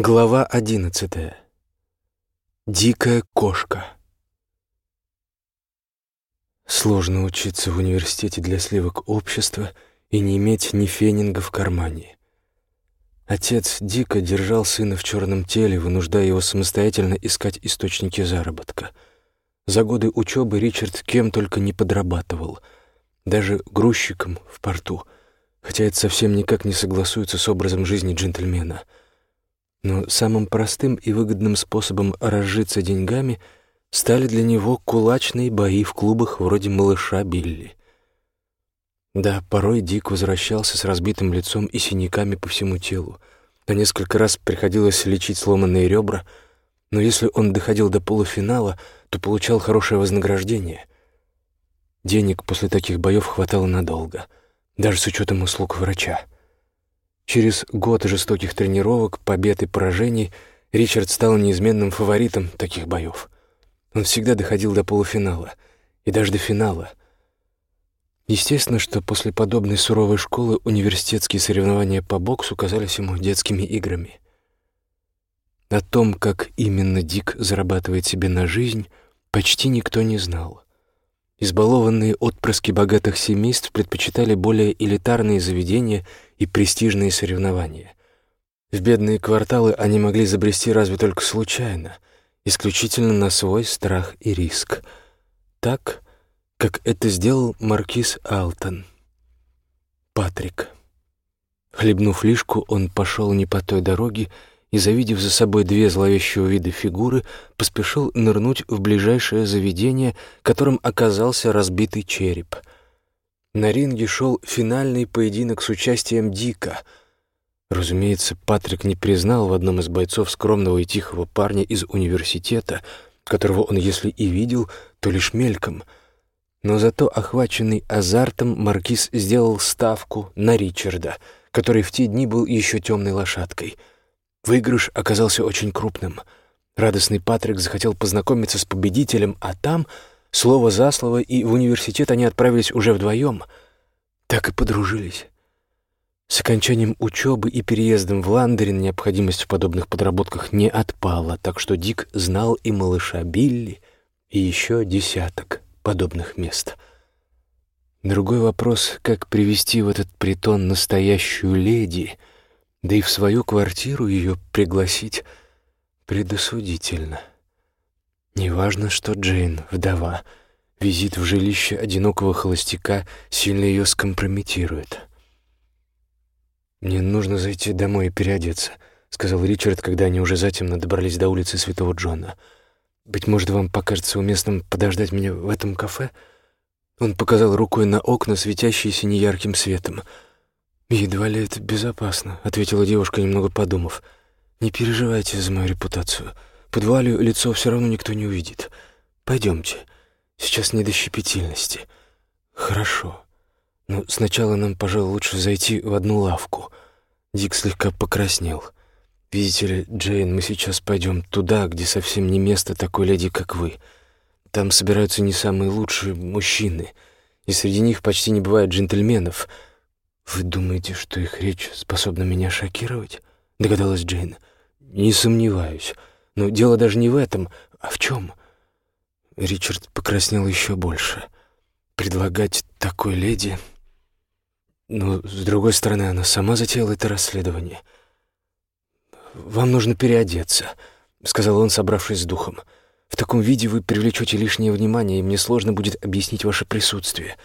Глава одиннадцатая. Дикая кошка. Сложно учиться в университете для сливок общества и не иметь ни фенинга в кармане. Отец дико держал сына в черном теле, вынуждая его самостоятельно искать источники заработка. За годы учебы Ричард кем только не подрабатывал, даже грузчиком в порту, хотя это совсем никак не согласуется с образом жизни джентльмена — но самым простым и выгодным способом разжиться деньгами стали для него кулачные бои в клубах вроде «Малыша Билли». Да, порой Дик возвращался с разбитым лицом и синяками по всему телу. На несколько раз приходилось лечить сломанные ребра, но если он доходил до полуфинала, то получал хорошее вознаграждение. Денег после таких боев хватало надолго, даже с учетом услуг врача. Через год жестоких тренировок, побед и поражений Ричард стал неизменным фаворитом таких боев. Он всегда доходил до полуфинала и даже до финала. Естественно, что после подобной суровой школы университетские соревнования по боксу казались ему детскими играми. О том, как именно Дик зарабатывает себе на жизнь, почти никто не знал. Избалованные отпрыски богатых семейств предпочитали более элитарные заведения и престижные соревнования. В бедные кварталы они могли забрести разве только случайно, исключительно на свой страх и риск. Так, как это сделал маркиз Алтон. Патрик. Хлебнув лишку, он пошел не по той дороге и, завидев за собой две зловещего вида фигуры, поспешил нырнуть в ближайшее заведение, которым оказался разбитый череп. На ринге шел финальный поединок с участием Дика. Разумеется, Патрик не признал в одном из бойцов скромного и тихого парня из университета, которого он, если и видел, то лишь мельком. Но зато, охваченный азартом, Маркиз сделал ставку на Ричарда, который в те дни был еще темной лошадкой — Выигрыш оказался очень крупным. Радостный Патрик захотел познакомиться с победителем, а там, слово за слово, и в университет они отправились уже вдвоем. Так и подружились. С окончанием учебы и переездом в Ландерин необходимость в подобных подработках не отпала, так что Дик знал и малыша Билли, и еще десяток подобных мест. Другой вопрос, как привести в этот притон настоящую леди — да и в свою квартиру ее пригласить предосудительно. Неважно, что Джейн — вдова, визит в жилище одинокого холостяка сильно ее скомпрометирует. «Мне нужно зайти домой и переодеться», — сказал Ричард, когда они уже затемно добрались до улицы Святого Джона. «Быть может, вам покажется уместным подождать меня в этом кафе?» Он показал рукой на окна, светящиеся неярким светом — «Едва ли это безопасно», — ответила девушка, немного подумав. «Не переживайте за мою репутацию. Под вуалью лицо все равно никто не увидит. Пойдемте. Сейчас не до щепетильности». «Хорошо. Но сначала нам, пожалуй, лучше зайти в одну лавку». Дик слегка покраснел. «Видите ли, Джейн, мы сейчас пойдем туда, где совсем не место такой леди, как вы. Там собираются не самые лучшие мужчины, и среди них почти не бывает джентльменов». «Вы думаете, что их речь способна меня шокировать?» — догадалась Джейн. «Не сомневаюсь. Но дело даже не в этом, а в чем?» Ричард покраснел еще больше. «Предлагать такой леди...» Но, с другой стороны, она сама затеяла это расследование. «Вам нужно переодеться», — сказал он, собравшись с духом. «В таком виде вы привлечете лишнее внимание, и мне сложно будет объяснить ваше присутствие».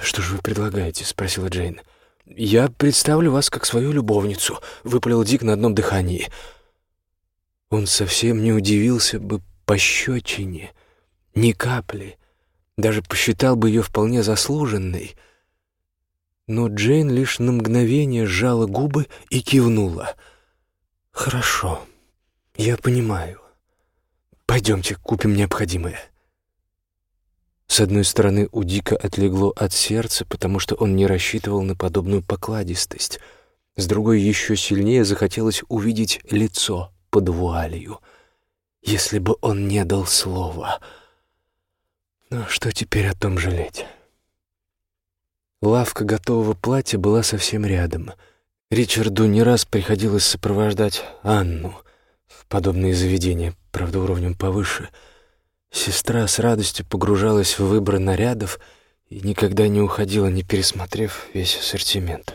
«Что же вы предлагаете?» — спросила Джейн. «Я представлю вас как свою любовницу», — выпалил Дик на одном дыхании. Он совсем не удивился бы пощечине, ни капли, даже посчитал бы ее вполне заслуженной. Но Джейн лишь на мгновение сжала губы и кивнула. «Хорошо, я понимаю. Пойдемте, купим необходимое». С одной стороны, у Дика отлегло от сердца, потому что он не рассчитывал на подобную покладистость. С другой, еще сильнее захотелось увидеть лицо под вуалью. Если бы он не дал слова. Но что теперь о том жалеть? Лавка готового платья была совсем рядом. Ричарду не раз приходилось сопровождать Анну в подобные заведения, правда, уровнем повыше. Сестра с радостью погружалась в выбор нарядов и никогда не уходила, не пересмотрев весь ассортимент.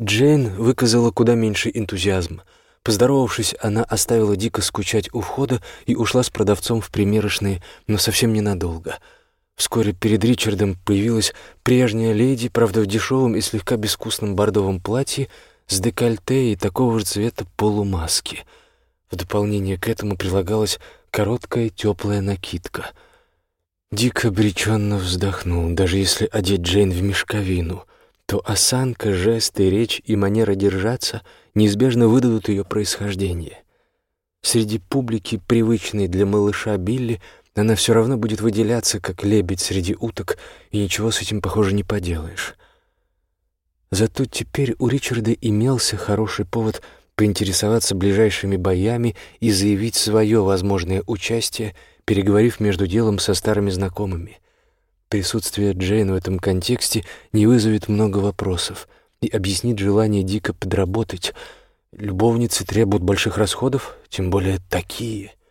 Джейн выказала куда меньше энтузиазма. Поздоровавшись, она оставила дико скучать у входа и ушла с продавцом в примерочные, но совсем ненадолго — Вскоре перед Ричардом появилась прежняя леди, правда, в дешевом и слегка безвкусном бордовом платье с декольте и такого же цвета полумаски. В дополнение к этому прилагалась короткая теплая накидка. Дик обреченно вздохнул, даже если одеть Джейн в мешковину, то осанка, жесты, речь и манера держаться неизбежно выдадут ее происхождение. Среди публики, привычной для малыша Билли, она все равно будет выделяться, как лебедь среди уток, и ничего с этим, похоже, не поделаешь. Зато теперь у Ричарда имелся хороший повод поинтересоваться ближайшими боями и заявить свое возможное участие, переговорив между делом со старыми знакомыми. Присутствие Джейн в этом контексте не вызовет много вопросов и объяснит желание дико подработать. Любовницы требуют больших расходов, тем более такие —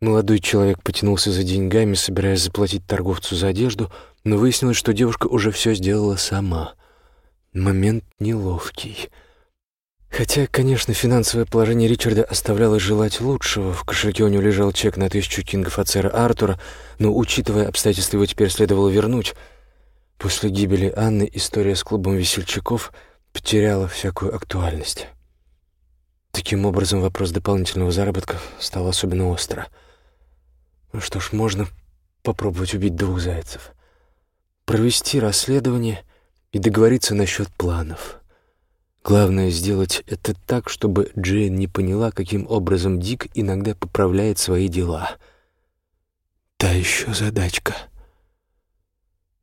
Молодой человек потянулся за деньгами, собираясь заплатить торговцу за одежду, но выяснилось, что девушка уже все сделала сама. Момент неловкий. Хотя, конечно, финансовое положение Ричарда оставляло желать лучшего. В кошельке у него лежал чек на тысячу кингов от сэра Артура, но, учитывая обстоятельства, его теперь следовало вернуть. После гибели Анны история с клубом весельчаков потеряла всякую актуальность. Таким образом, вопрос дополнительного заработка стал особенно остро — ну что ж, можно попробовать убить двух зайцев. Провести расследование и договориться насчет планов. Главное сделать это так, чтобы Джейн не поняла, каким образом Дик иногда поправляет свои дела. Та еще задачка.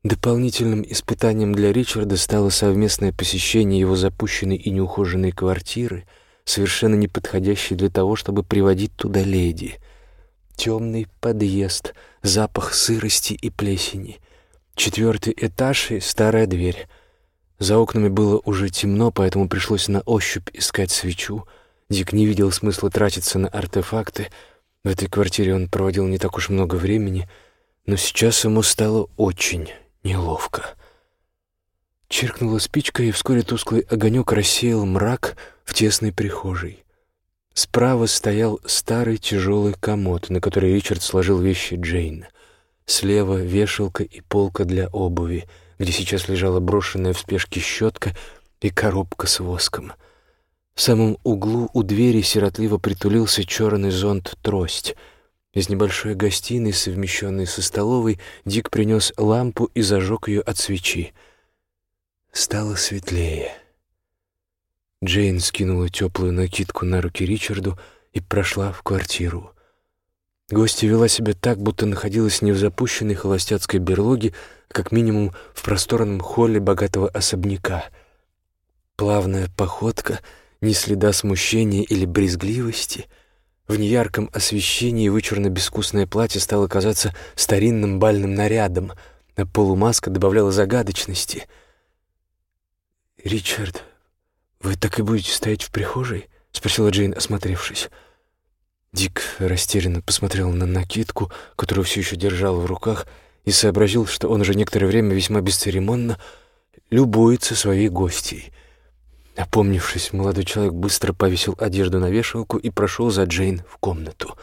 Дополнительным испытанием для Ричарда стало совместное посещение его запущенной и неухоженной квартиры, совершенно не подходящей для того, чтобы приводить туда леди — Темный подъезд, запах сырости и плесени. Четвертый этаж и старая дверь. За окнами было уже темно, поэтому пришлось на ощупь искать свечу. Дик не видел смысла тратиться на артефакты. В этой квартире он проводил не так уж много времени, но сейчас ему стало очень неловко. Чиркнула спичка, и вскоре тусклый огонек рассеял мрак в тесной прихожей. Справа стоял старый тяжелый комод, на который Ричард сложил вещи Джейн. Слева вешалка и полка для обуви, где сейчас лежала брошенная в спешке щетка и коробка с воском. В самом углу у двери сиротливо притулился черный зонт-трость. Из небольшой гостиной, совмещенной со столовой, Дик принес лампу и зажег ее от свечи. Стало светлее. Джейн скинула теплую накидку на руки Ричарду и прошла в квартиру. Гостья вела себя так, будто находилась не в запущенной холостяцкой берлоге, как минимум в просторном холле богатого особняка. Плавная походка, ни следа смущения или брезгливости. В неярком освещении вычурно-безвкусное платье стало казаться старинным бальным нарядом, а полумаска добавляла загадочности. «Ричард», «Вы так и будете стоять в прихожей?» — спросила Джейн, осмотревшись. Дик растерянно посмотрел на накидку, которую все еще держал в руках, и сообразил, что он уже некоторое время весьма бесцеремонно любуется своей гостьей. Опомнившись, молодой человек быстро повесил одежду на вешалку и прошел за Джейн в комнату.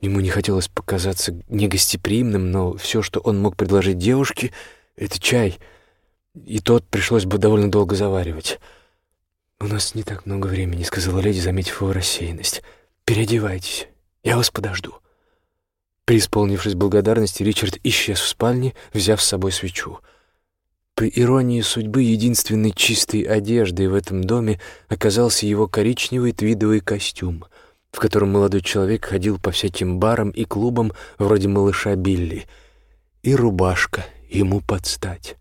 Ему не хотелось показаться негостеприимным, но все, что он мог предложить девушке, — это чай, и тот пришлось бы довольно долго заваривать. «У нас не так много времени», — сказала леди, заметив его рассеянность. «Переодевайтесь, я вас подожду». Преисполнившись благодарности, Ричард исчез в спальне, взяв с собой свечу. По иронии судьбы, единственной чистой одеждой в этом доме оказался его коричневый твидовый костюм, в котором молодой человек ходил по всяким барам и клубам вроде малыша Билли, и рубашка ему подстать.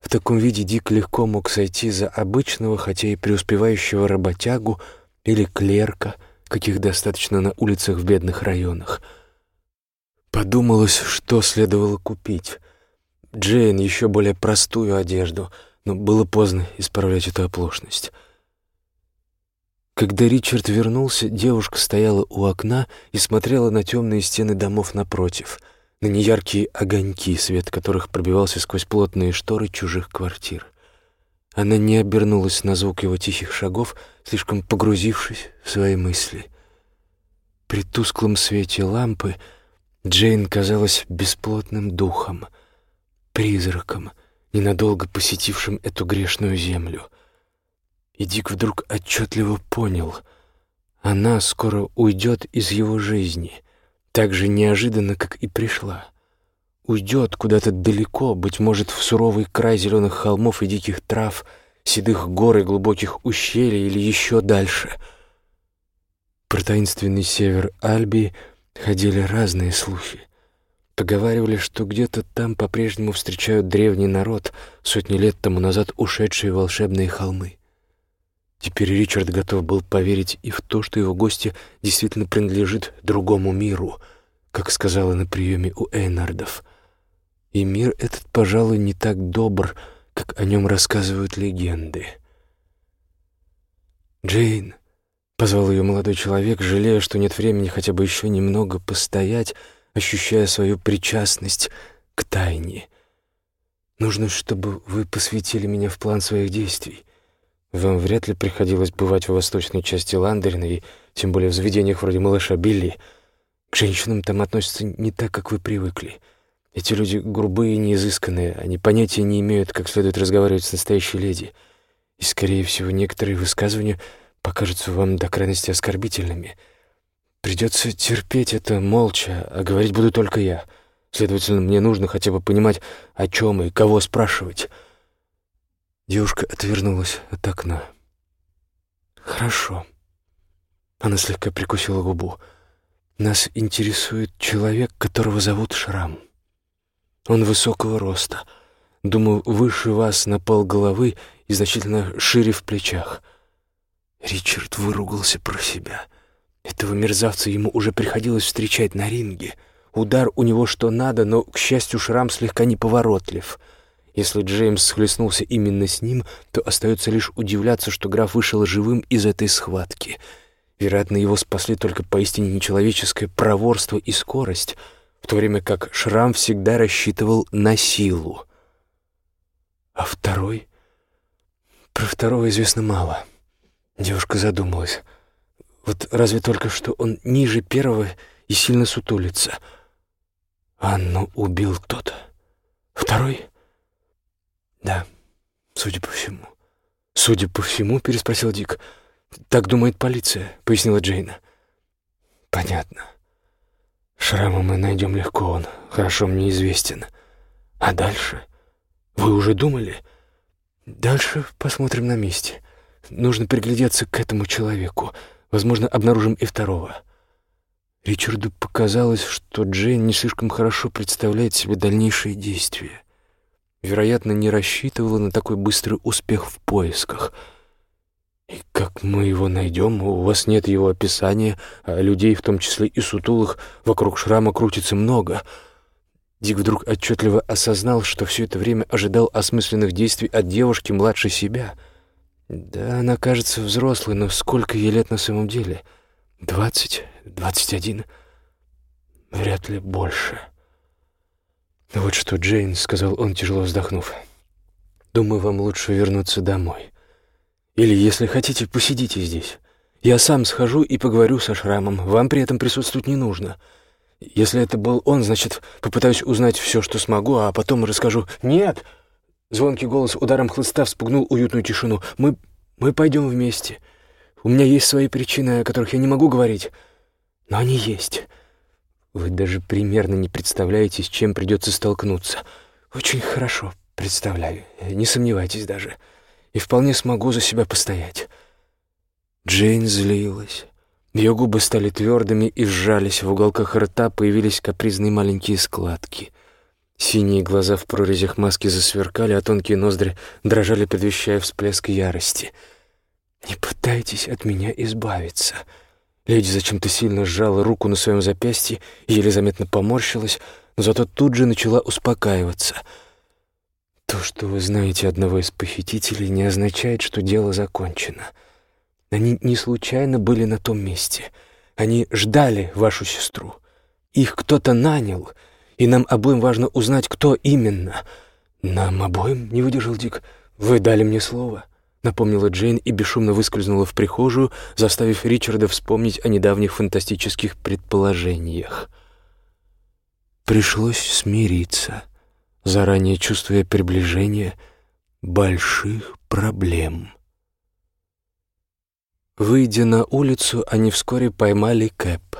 В таком виде Дик легко мог сойти за обычного, хотя и преуспевающего работягу или клерка, каких достаточно на улицах в бедных районах. Подумалось, что следовало купить. Джейн еще более простую одежду, но было поздно исправлять эту оплошность. Когда Ричард вернулся, девушка стояла у окна и смотрела на темные стены домов напротив, на неяркие огоньки, свет которых пробивался сквозь плотные шторы чужих квартир. Она не обернулась на звук его тихих шагов, слишком погрузившись в свои мысли. При тусклом свете лампы Джейн казалась бесплотным духом, призраком, ненадолго посетившим эту грешную землю. И Дик вдруг отчетливо понял — она скоро уйдет из его жизни, так же неожиданно, как и пришла. Уйдет куда-то далеко, быть может, в суровый край зеленых холмов и диких трав, седых гор и глубоких ущелий или еще дальше. Про таинственный север Альбии ходили разные слухи. Поговаривали, что где-то там по-прежнему встречают древний народ, сотни лет тому назад ушедшие волшебные холмы. Теперь Ричард готов был поверить и в то, что его гости действительно принадлежит другому миру, как сказала на приеме у Эйнардов. И мир этот, пожалуй, не так добр, как о нем рассказывают легенды. «Джейн», — позвал ее молодой человек, жалея, что нет времени хотя бы еще немного постоять, ощущая свою причастность к тайне. «Нужно, чтобы вы посвятили меня в план своих действий. Вам вряд ли приходилось бывать в восточной части Ландерина и тем более в заведениях вроде малыша Билли. К женщинам там относятся не так, как вы привыкли. Эти люди грубые и неизысканные, они понятия не имеют, как следует разговаривать с настоящей леди. И, скорее всего, некоторые высказывания покажутся вам до крайности оскорбительными — Придется терпеть это молча, а говорить буду только я. Следовательно, мне нужно хотя бы понимать, о чем и кого спрашивать. Девушка отвернулась от окна. «Хорошо». Она слегка прикусила губу. «Нас интересует человек, которого зовут Шрам. Он высокого роста, думаю, выше вас на пол головы и значительно шире в плечах». Ричард выругался про себя — этого мерзавца ему уже приходилось встречать на ринге. Удар у него что надо, но, к счастью, шрам слегка неповоротлив. Если Джеймс схлестнулся именно с ним, то остается лишь удивляться, что граф вышел живым из этой схватки. Вероятно, его спасли только поистине нечеловеческое проворство и скорость, в то время как шрам всегда рассчитывал на силу. А второй? Про второго известно мало. Девушка задумалась. Вот разве только что он ниже первого и сильно сутулится. Анну убил кто-то. Второй? Да, судя по всему. Судя по всему, переспросил Дик. Так думает полиция, пояснила Джейна. Понятно. Шрама мы найдем легко, он хорошо мне известен. А дальше? Вы уже думали? Дальше посмотрим на месте. Нужно приглядеться к этому человеку. Возможно, обнаружим и второго. Ричарду показалось, что Джейн не слишком хорошо представляет себе дальнейшие действия. Вероятно, не рассчитывала на такой быстрый успех в поисках. И как мы его найдем? У вас нет его описания, а людей, в том числе и сутулых, вокруг шрама крутится много. Дик вдруг отчетливо осознал, что все это время ожидал осмысленных действий от девушки младше себя — да, она кажется взрослой, но сколько ей лет на самом деле? Двадцать? Двадцать один? Вряд ли больше. Вот что, Джейн, — сказал он, тяжело вздохнув. Думаю, вам лучше вернуться домой. Или, если хотите, посидите здесь. Я сам схожу и поговорю со Шрамом. Вам при этом присутствовать не нужно. Если это был он, значит, попытаюсь узнать все, что смогу, а потом расскажу «Нет!» Звонкий голос ударом хлыста вспугнул уютную тишину. «Мы... мы пойдем вместе. У меня есть свои причины, о которых я не могу говорить, но они есть. Вы даже примерно не представляете, с чем придется столкнуться. Очень хорошо представляю, не сомневайтесь даже. И вполне смогу за себя постоять». Джейн злилась. Ее губы стали твердыми и сжались, в уголках рта появились капризные маленькие складки — Синие глаза в прорезях маски засверкали, а тонкие ноздри дрожали, предвещая всплеск ярости. «Не пытайтесь от меня избавиться». Леди зачем-то сильно сжала руку на своем запястье и еле заметно поморщилась, но зато тут же начала успокаиваться. То, что вы знаете одного из похитителей, не означает, что дело закончено. Они не случайно были на том месте. Они ждали вашу сестру. Их кто-то нанял, и нам обоим важно узнать, кто именно. Нам обоим, не выдержал Дик. Вы дали мне слово, напомнила Джейн и бесшумно выскользнула в прихожую, заставив Ричарда вспомнить о недавних фантастических предположениях. Пришлось смириться заранее чувствуя приближение больших проблем. Выйдя на улицу, они вскоре поймали Кэп.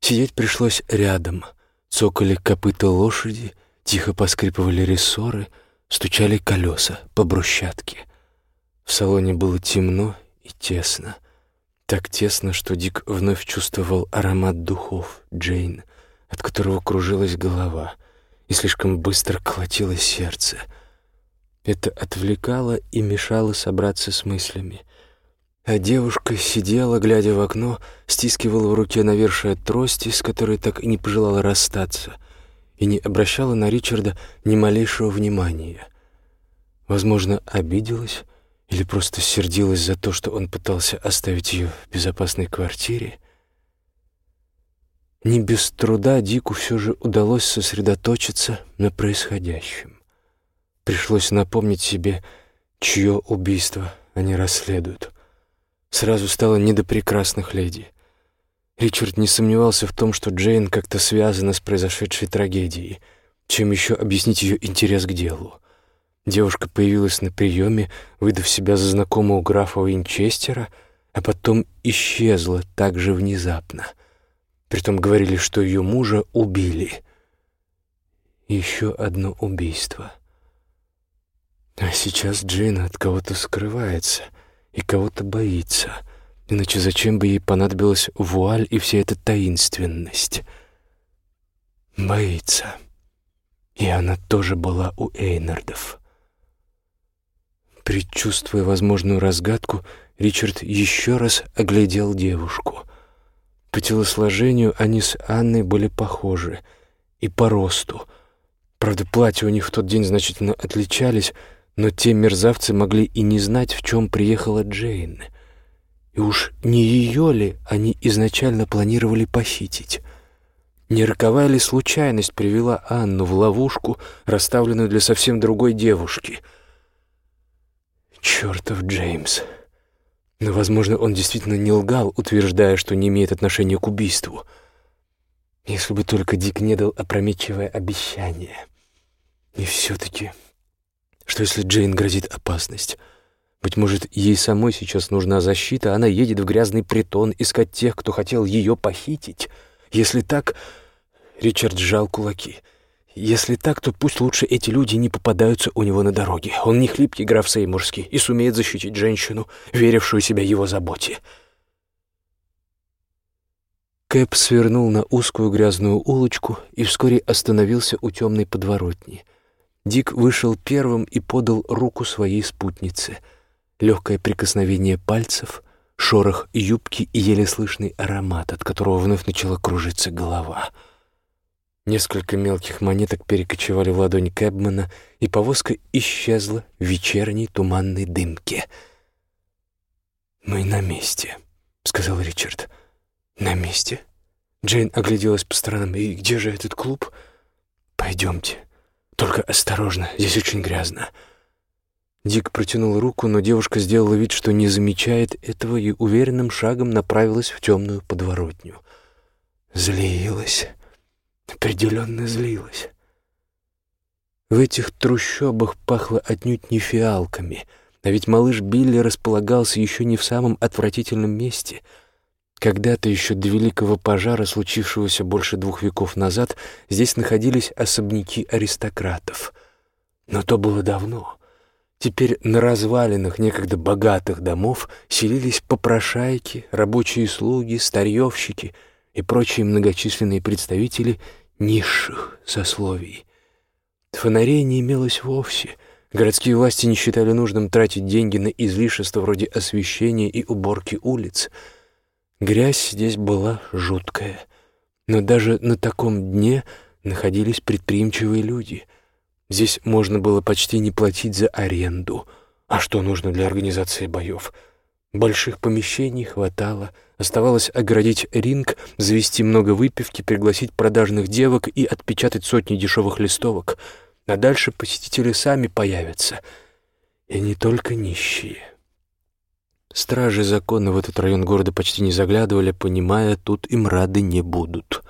Сидеть пришлось рядом. Цокали копыта лошади, тихо поскрипывали рессоры, стучали колеса по брусчатке. В салоне было темно и тесно. Так тесно, что Дик вновь чувствовал аромат духов Джейн, от которого кружилась голова — и слишком быстро колотилось сердце. Это отвлекало и мешало собраться с мыслями. А девушка сидела, глядя в окно, стискивала в руке навершие трости, с которой так и не пожелала расстаться, и не обращала на Ричарда ни малейшего внимания. Возможно, обиделась или просто сердилась за то, что он пытался оставить ее в безопасной квартире. Не без труда Дику все же удалось сосредоточиться на происходящем. Пришлось напомнить себе, чье убийство они расследуют. Сразу стало не до прекрасных леди. Ричард не сомневался в том, что Джейн как-то связана с произошедшей трагедией, чем еще объяснить ее интерес к делу. Девушка появилась на приеме, выдав себя за знакомого графа Винчестера, а потом исчезла так же внезапно — Притом говорили, что ее мужа убили. Еще одно убийство. А сейчас Джейн от кого-то скрывается и кого-то боится. Иначе зачем бы ей понадобилась вуаль и вся эта таинственность? Боится. И она тоже была у Эйнардов. Предчувствуя возможную разгадку, Ричард еще раз оглядел девушку — по телосложению они с Анной были похожи. И по росту. Правда, платья у них в тот день значительно отличались, но те мерзавцы могли и не знать, в чем приехала Джейн. И уж не ее ли они изначально планировали похитить? Не роковая ли случайность привела Анну в ловушку, расставленную для совсем другой девушки? Чертов Джеймс! Но, возможно, он действительно не лгал, утверждая, что не имеет отношения к убийству. Если бы только Дик не дал опрометчивое обещание. И все-таки, что если Джейн грозит опасность? Быть может, ей самой сейчас нужна защита, она едет в грязный притон искать тех, кто хотел ее похитить. Если так, Ричард сжал кулаки — если так, то пусть лучше эти люди не попадаются у него на дороге. Он не хлипкий граф Сеймурский и сумеет защитить женщину, верившую себя его заботе. Кэп свернул на узкую грязную улочку и вскоре остановился у темной подворотни. Дик вышел первым и подал руку своей спутнице. Легкое прикосновение пальцев, шорох юбки и еле слышный аромат, от которого вновь начала кружиться голова — Несколько мелких монеток перекочевали в ладонь Кэбмана, и повозка исчезла в вечерней туманной дымке. «Мы на месте», — сказал Ричард. «На месте?» Джейн огляделась по сторонам. «И где же этот клуб?» «Пойдемте. Только осторожно, здесь очень грязно». Дик протянул руку, но девушка сделала вид, что не замечает этого и уверенным шагом направилась в темную подворотню. Злилась определенно злилась. В этих трущобах пахло отнюдь не фиалками, а ведь малыш Билли располагался еще не в самом отвратительном месте. Когда-то еще до великого пожара, случившегося больше двух веков назад, здесь находились особняки аристократов. Но то было давно. Теперь на развалинах некогда богатых домов селились попрошайки, рабочие слуги, старьевщики — и прочие многочисленные представители низших сословий. Фонарей не имелось вовсе. Городские власти не считали нужным тратить деньги на излишества вроде освещения и уборки улиц. Грязь здесь была жуткая. Но даже на таком дне находились предприимчивые люди. Здесь можно было почти не платить за аренду. А что нужно для организации боев? Больших помещений хватало. Оставалось оградить ринг, завести много выпивки, пригласить продажных девок и отпечатать сотни дешевых листовок. А дальше посетители сами появятся. И не только нищие. Стражи закона в этот район города почти не заглядывали, понимая, тут им рады не будут.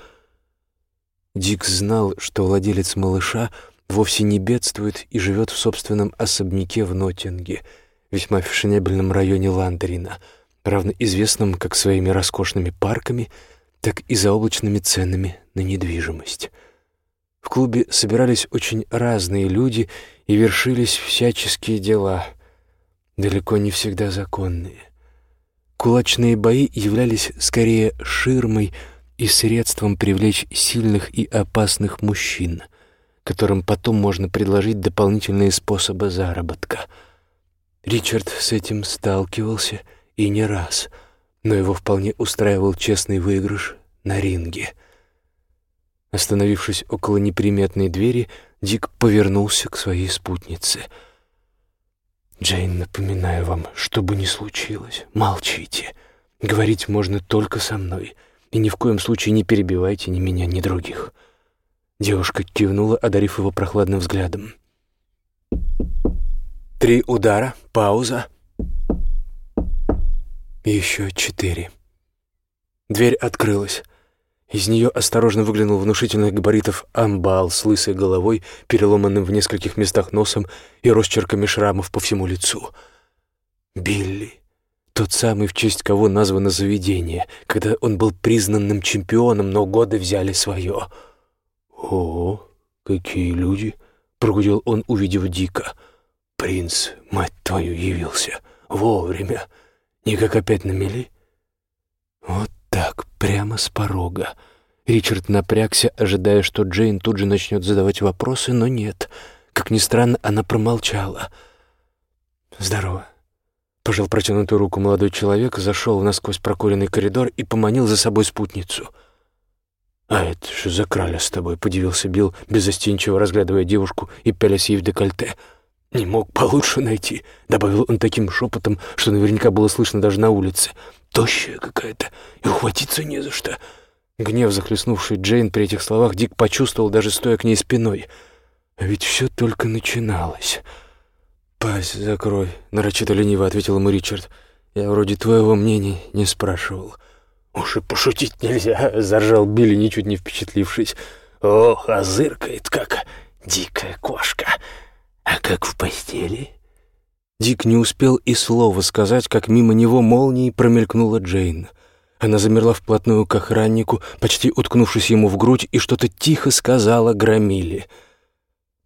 Дик знал, что владелец малыша вовсе не бедствует и живет в собственном особняке в Нотинге, весьма фешенебельном районе Ландрина, равно известном как своими роскошными парками, так и заоблачными ценами на недвижимость. В клубе собирались очень разные люди и вершились всяческие дела, далеко не всегда законные. Кулачные бои являлись скорее ширмой — и средством привлечь сильных и опасных мужчин, которым потом можно предложить дополнительные способы заработка. Ричард с этим сталкивался и не раз, но его вполне устраивал честный выигрыш на ринге. Остановившись около неприметной двери, Дик повернулся к своей спутнице. «Джейн, напоминаю вам, что бы ни случилось, молчите. Говорить можно только со мной. И ни в коем случае не перебивайте ни меня, ни других». Девушка кивнула, одарив его прохладным взглядом. Три удара, пауза. Еще четыре. Дверь открылась. Из нее осторожно выглянул внушительных габаритов амбал с лысой головой, переломанным в нескольких местах носом и росчерками шрамов по всему лицу. Билли. Тот самый, в честь кого названо заведение, когда он был признанным чемпионом, но годы взяли свое. «О, какие люди!» — прогудел он, увидев Дика. «Принц, мать твою, явился. Вовремя. Никак опять на мели?» Вот прямо с порога. Ричард напрягся, ожидая, что Джейн тут же начнет задавать вопросы, но нет. Как ни странно, она промолчала. «Здорово. Пожал протянутую руку молодой человек, зашел в насквозь прокуренный коридор и поманил за собой спутницу. «А это что за краля с тобой?» — подивился Билл, безостенчиво разглядывая девушку и пялясь ей в декольте. «Не мог получше найти», — добавил он таким шепотом, что наверняка было слышно даже на улице. «Тощая какая-то, и ухватиться не за что». Гнев, захлестнувший Джейн при этих словах, Дик почувствовал, даже стоя к ней спиной. А ведь все только начиналось. «Пасть закрой», — нарочито лениво ответил ему Ричард. «Я вроде твоего мнения не спрашивал». «Уж и пошутить нельзя», — заржал Билли, ничуть не впечатлившись. «Ох, а зыркает, как дикая кошка. А как в постели?» Дик не успел и слова сказать, как мимо него молнией промелькнула Джейн. Она замерла вплотную к охраннику, почти уткнувшись ему в грудь, и что-то тихо сказала Громиле —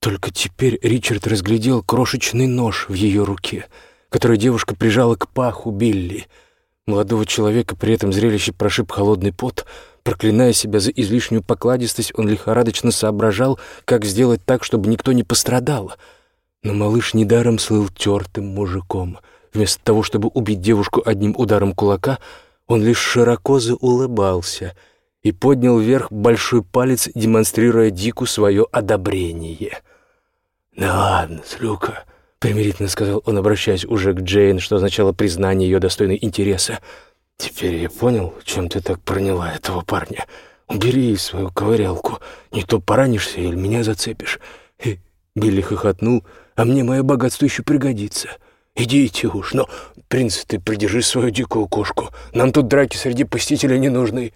только теперь Ричард разглядел крошечный нож в ее руке, который девушка прижала к паху Билли. Молодого человека при этом зрелище прошиб холодный пот. Проклиная себя за излишнюю покладистость, он лихорадочно соображал, как сделать так, чтобы никто не пострадал. Но малыш недаром слыл тертым мужиком. Вместо того, чтобы убить девушку одним ударом кулака, он лишь широко заулыбался и поднял вверх большой палец, демонстрируя Дику свое одобрение. «Да ладно, Слюка», — примирительно сказал он, обращаясь уже к Джейн, что означало признание ее достойной интереса. «Теперь я понял, чем ты так проняла этого парня. Убери свою ковырялку, не то поранишься или меня зацепишь». Билли хохотнул, «А мне мое богатство еще пригодится». «Идите уж, но, принц, ты придержи свою дикую кошку. Нам тут драки среди посетителей не нужны».